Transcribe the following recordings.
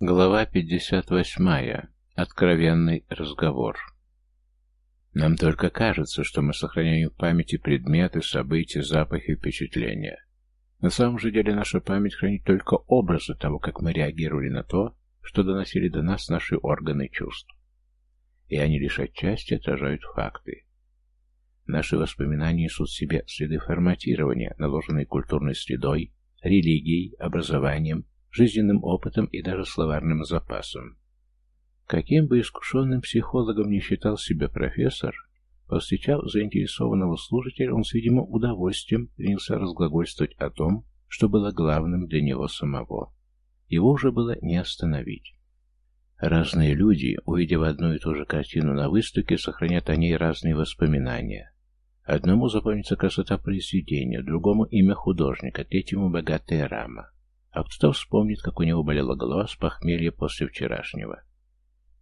Глава 58. Откровенный разговор. Нам только кажется, что мы сохраняем в памяти предметы, события, запахи, впечатления. На самом же деле наша память хранит только образы того, как мы реагировали на то, что доносили до нас наши органы чувств. И они лишь отчасти отражают факты. Наши воспоминания несут в себе следы форматирования, наложенные культурной средой, религией, образованием, жизненным опытом и даже словарным запасом. Каким бы искушенным психологом не считал себя профессор, повстречав заинтересованного слушателя, он с видимым удовольствием принялся разглагольствовать о том, что было главным для него самого. Его уже было не остановить. Разные люди, увидев одну и ту же картину на выставке, сохранят о ней разные воспоминания. Одному запомнится красота произведения, другому имя художника, третьему богатая рама. А кто вспомнит, как у него болела голова с похмелья после вчерашнего.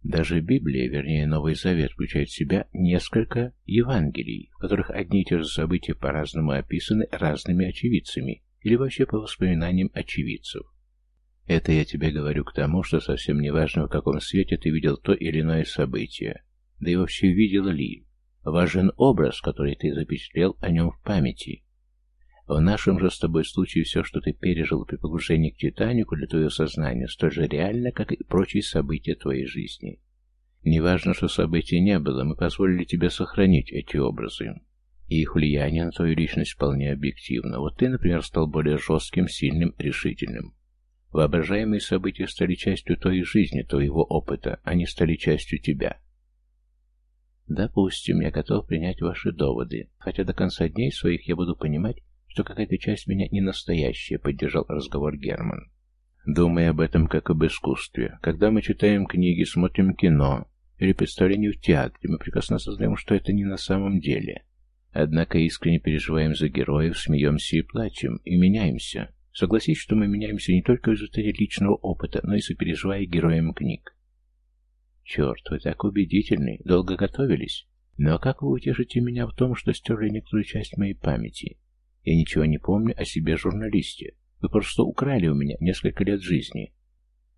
Даже Библия, вернее Новый Завет, включает в себя несколько Евангелий, в которых одни и те же события по-разному описаны разными очевидцами или вообще по воспоминаниям очевидцев. Это я тебе говорю к тому, что совсем не важно, в каком свете ты видел то или иное событие, да и вообще видел ли. Важен образ, который ты запечатлел о нем в памяти, в нашем же с тобой случае все, что ты пережил при погружении к Титанику для твоего сознания, столь же реально, как и прочие события твоей жизни. Неважно, что событий не было, мы позволили тебе сохранить эти образы. И их влияние на твою личность вполне объективно. Вот ты, например, стал более жестким, сильным, решительным. Воображаемые события стали частью твоей жизни, твоего опыта, они стали частью тебя. Допустим, я готов принять ваши доводы, хотя до конца дней своих я буду понимать, что какая-то часть меня не настоящая, поддержал разговор Герман. Думай об этом как об искусстве. Когда мы читаем книги, смотрим кино или представление в театре, мы прекрасно осознаем, что это не на самом деле. Однако искренне переживаем за героев, смеемся и плачем, и меняемся. Согласись, что мы меняемся не только в результате личного опыта, но и сопереживая героям книг. Черт, вы так убедительны, долго готовились. Но как вы утешите меня в том, что стерли некоторую часть моей памяти? Я ничего не помню о себе журналисте. Вы просто украли у меня несколько лет жизни.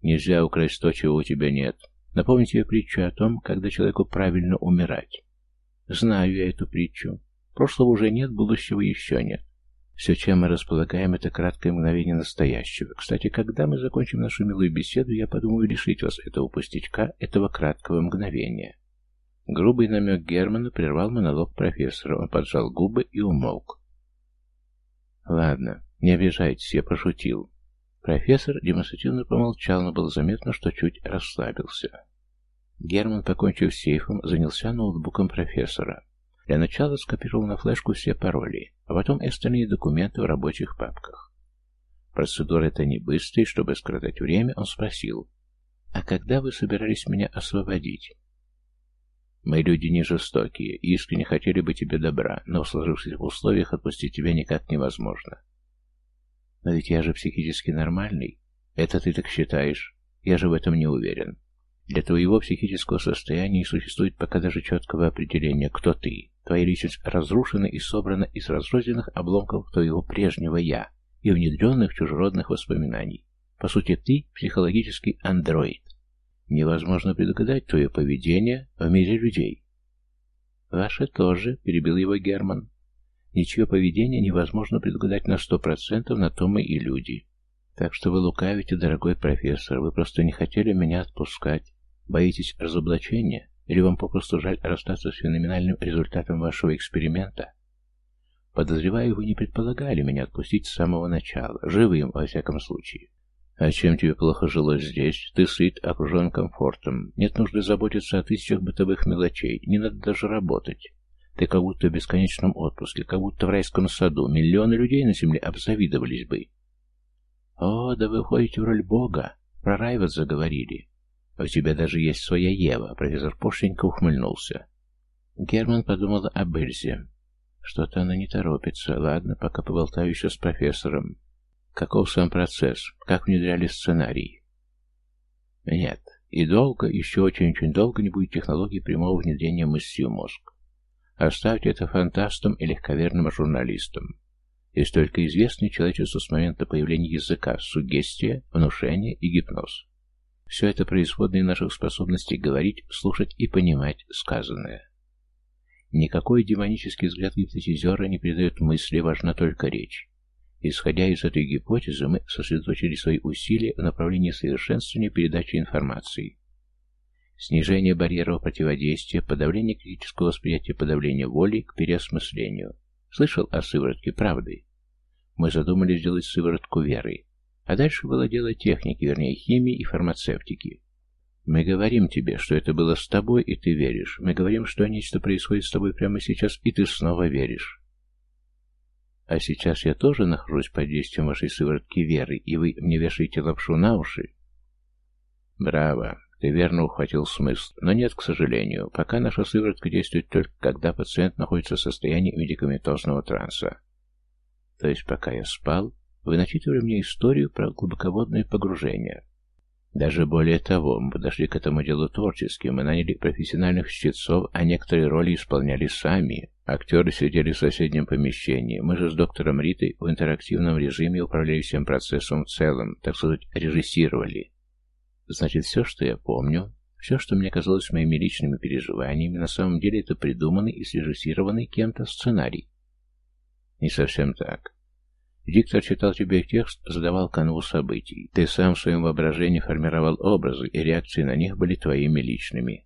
Нельзя украсть то, чего у тебя нет. Напомню тебе притчу о том, когда человеку правильно умирать. Знаю я эту притчу. Прошлого уже нет, будущего еще нет. Все, чем мы располагаем, это краткое мгновение настоящего. Кстати, когда мы закончим нашу милую беседу, я подумаю лишить вас этого пустячка, этого краткого мгновения. Грубый намек Германа прервал монолог профессора. Он поджал губы и умолк. «Ладно, не обижайтесь, я пошутил». Профессор демонстративно помолчал, но было заметно, что чуть расслабился. Герман, покончив с сейфом, занялся ноутбуком профессора. Для начала скопировал на флешку все пароли, а потом и остальные документы в рабочих папках. Процедура эта не быстрая, чтобы скоротать время, он спросил, «А когда вы собирались меня освободить?» Мы люди не жестокие и искренне хотели бы тебе добра, но в сложившихся условиях отпустить тебя никак невозможно. Но ведь я же психически нормальный. Это ты так считаешь. Я же в этом не уверен. Для твоего психического состояния не существует пока даже четкого определения, кто ты. Твоя личность разрушена и собрана из разрозненных обломков твоего прежнего «я» и внедренных чужеродных воспоминаний. По сути, ты психологический андроид. Невозможно предугадать твое поведение в мире людей. Ваше тоже, перебил его Герман. Ничье поведение невозможно предугадать на сто процентов, на то мы и люди. Так что вы лукавите, дорогой профессор, вы просто не хотели меня отпускать. Боитесь разоблачения? Или вам попросту жаль расстаться с феноменальным результатом вашего эксперимента? Подозреваю, вы не предполагали меня отпустить с самого начала, живым, во всяком случае. «А чем тебе плохо жилось здесь? Ты сыт, окружен комфортом. Нет нужды заботиться о тысячах бытовых мелочей. Не надо даже работать. Ты как будто в бесконечном отпуске, как будто в райском саду. Миллионы людей на земле обзавидовались бы». «О, да вы входите в роль Бога. Про рай вот заговорили. У тебя даже есть своя Ева», — профессор Пошенько ухмыльнулся. Герман подумал об Эльзе. Что-то она не торопится. Ладно, пока поболтаю еще с профессором. Каков сам процесс? Как внедряли сценарий? Нет. И долго, еще очень-очень долго не будет технологии прямого внедрения мысли в мозг. Оставьте это фантастам и легковерным журналистам. Есть только известный человечеству с момента появления языка сугестия, внушение и гипноз. Все это производные наших способностей говорить, слушать и понимать сказанное. Никакой демонический взгляд гипнотизера не передает мысли, важна только речь. Исходя из этой гипотезы, мы сосредоточили свои усилия в направлении совершенствования передачи информации. Снижение барьеров противодействия, подавление критического восприятия, подавление воли к переосмыслению. Слышал о сыворотке правды? Мы задумали сделать сыворотку веры. А дальше было дело техники, вернее химии и фармацевтики. Мы говорим тебе, что это было с тобой, и ты веришь. Мы говорим, что нечто происходит с тобой прямо сейчас, и ты снова веришь. А сейчас я тоже нахожусь под действием вашей сыворотки веры, и вы мне вешаете лапшу на уши? Браво, ты верно ухватил смысл. Но нет, к сожалению, пока наша сыворотка действует только когда пациент находится в состоянии медикаментозного транса. То есть пока я спал, вы начитывали мне историю про глубоководное погружение. Даже более того, мы подошли к этому делу творчески, мы наняли профессиональных чтецов, а некоторые роли исполняли сами. Актеры сидели в соседнем помещении, мы же с доктором Ритой в интерактивном режиме управляли всем процессом в целом, так сказать, режиссировали. Значит, все, что я помню, все, что мне казалось моими личными переживаниями, на самом деле это придуманный и срежиссированный кем-то сценарий. Не совсем так. Диктор читал тебе текст, задавал канву событий. Ты сам в своем воображении формировал образы, и реакции на них были твоими личными.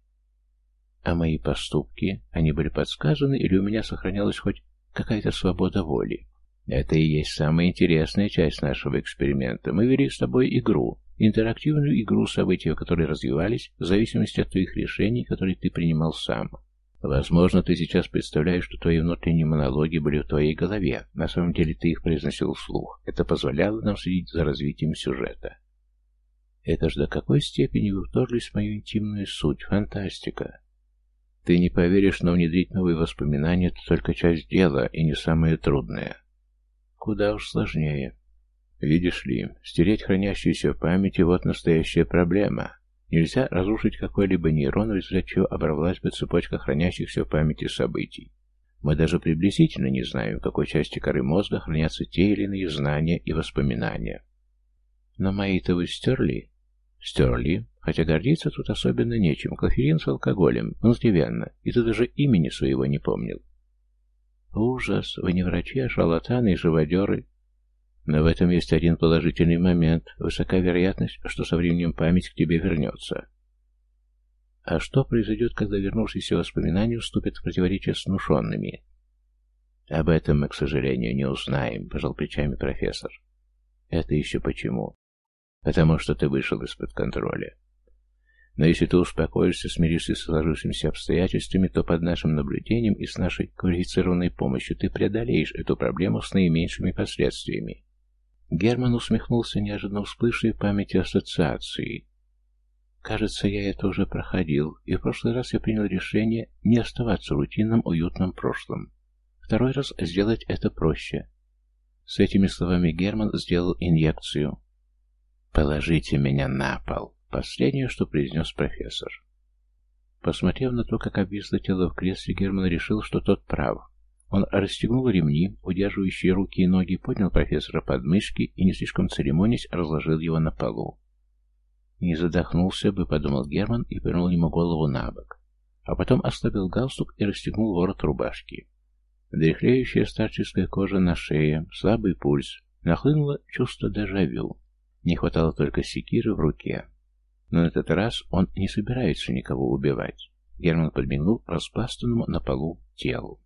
А мои поступки, они были подсказаны, или у меня сохранялась хоть какая-то свобода воли? Это и есть самая интересная часть нашего эксперимента. Мы вели с тобой игру, интерактивную игру событий, которые развивались в зависимости от твоих решений, которые ты принимал сам. Возможно, ты сейчас представляешь, что твои внутренние монологи были в твоей голове. На самом деле ты их произносил вслух. Это позволяло нам следить за развитием сюжета. Это ж до какой степени вы вторглись в мою интимную суть. Фантастика. Ты не поверишь, но внедрить новые воспоминания — это только часть дела, и не самое трудное. Куда уж сложнее. Видишь ли, стереть хранящуюся в памяти — вот настоящая проблема. Нельзя разрушить какой-либо нейрон, в результате чего оборвалась бы цепочка хранящихся в памяти событий. Мы даже приблизительно не знаем, в какой части коры мозга хранятся те или иные знания и воспоминания. Но мои-то вы стерли? Стерли, хотя гордиться тут особенно нечем. Клоферин с алкоголем, внутривенно, и ты даже имени своего не помнил. Ужас, вы не врачи, а шарлатаны и живодеры. Но в этом есть один положительный момент. Высока вероятность, что со временем память к тебе вернется. А что произойдет, когда вернувшиеся воспоминания вступят в противоречие с внушенными? Об этом мы, к сожалению, не узнаем, пожал плечами профессор. Это еще почему? Потому что ты вышел из-под контроля. Но если ты успокоишься, смиришься с сложившимися обстоятельствами, то под нашим наблюдением и с нашей квалифицированной помощью ты преодолеешь эту проблему с наименьшими последствиями. Герман усмехнулся неожиданно всплывшей в памяти ассоциации. Кажется, я это уже проходил, и в прошлый раз я принял решение не оставаться в рутинном, уютном прошлом. Второй раз сделать это проще. С этими словами Герман сделал инъекцию. «Положите меня на пол», — последнее, что произнес профессор. Посмотрев на то, как обвисло тело в кресле, Герман решил, что тот прав. Он расстегнул ремни, удерживающие руки и ноги, поднял профессора под мышки и, не слишком церемонясь, разложил его на полу. «Не задохнулся бы», — подумал Герман и повернул ему голову на бок. А потом ослабил галстук и расстегнул ворот рубашки. Дряхлеющая старческая кожа на шее, слабый пульс. Нахлынуло чувство дежавю. Не хватало только секиры в руке. Но на этот раз он не собирается никого убивать. Герман подмигнул распластанному на полу телу.